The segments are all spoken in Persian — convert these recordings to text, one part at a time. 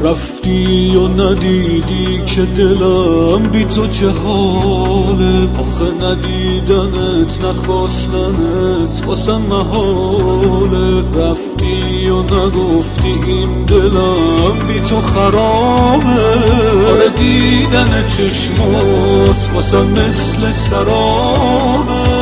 رفتی و ندیدی که دلم بی تو چه حاله؟ آخه ندیدنت نخواستنت واسم محاله. رفتی و نگفتی این دلم بی تو خرابه؟ آره دیدن چشمات واسم مثل سرابه.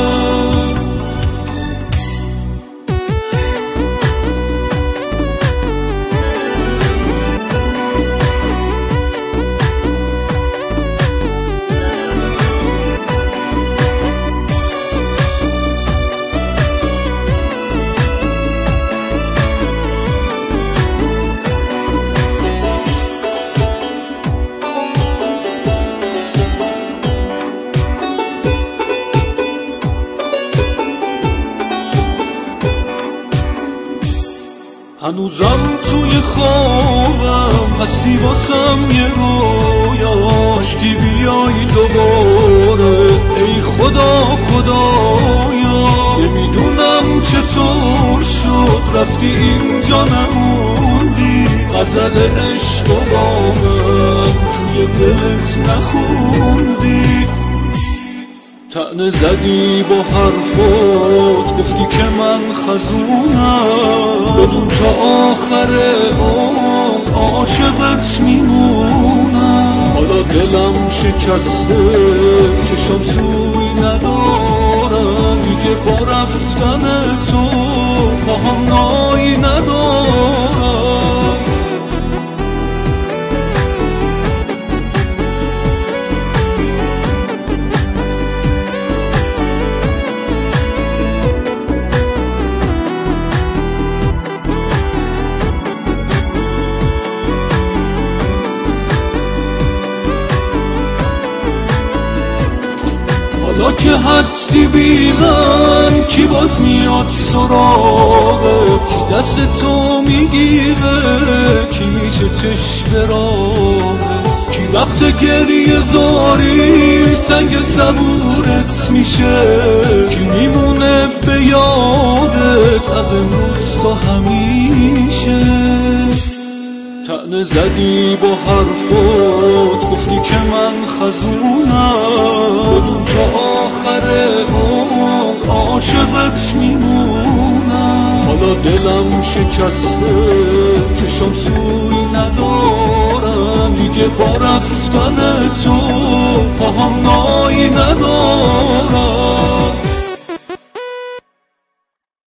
هنوزم توی خوابم هستی واسم یه رویاش کی بیای دوباره. ای خدا خدایا نمی‌دونم چطور شد. رفتی اینجا نموندی غزل عشق و توی دلت نخوندی. تنه زدی با حرفات گفتی که من خزونم. بدون تا آخر عمر عاشقت میمونم. حالا دلم شکسته چشم سوی ندارم. دیگه با رفتن حالا که هستی بی من کی باز میاد سراغت دست تو می‌گیره کی میشه چشم راهت کی وقت گریه زاری سنگ صبورت میشه؟ کی میمونه به یادت از امروز تا همیشه؟ تنه زدی با حرفات گفتی که من خزونم. بدون تا آخر عمر عاشقت میمونم حالا دلم شکسته چشم سوی ندارم دیگه با رفتن تو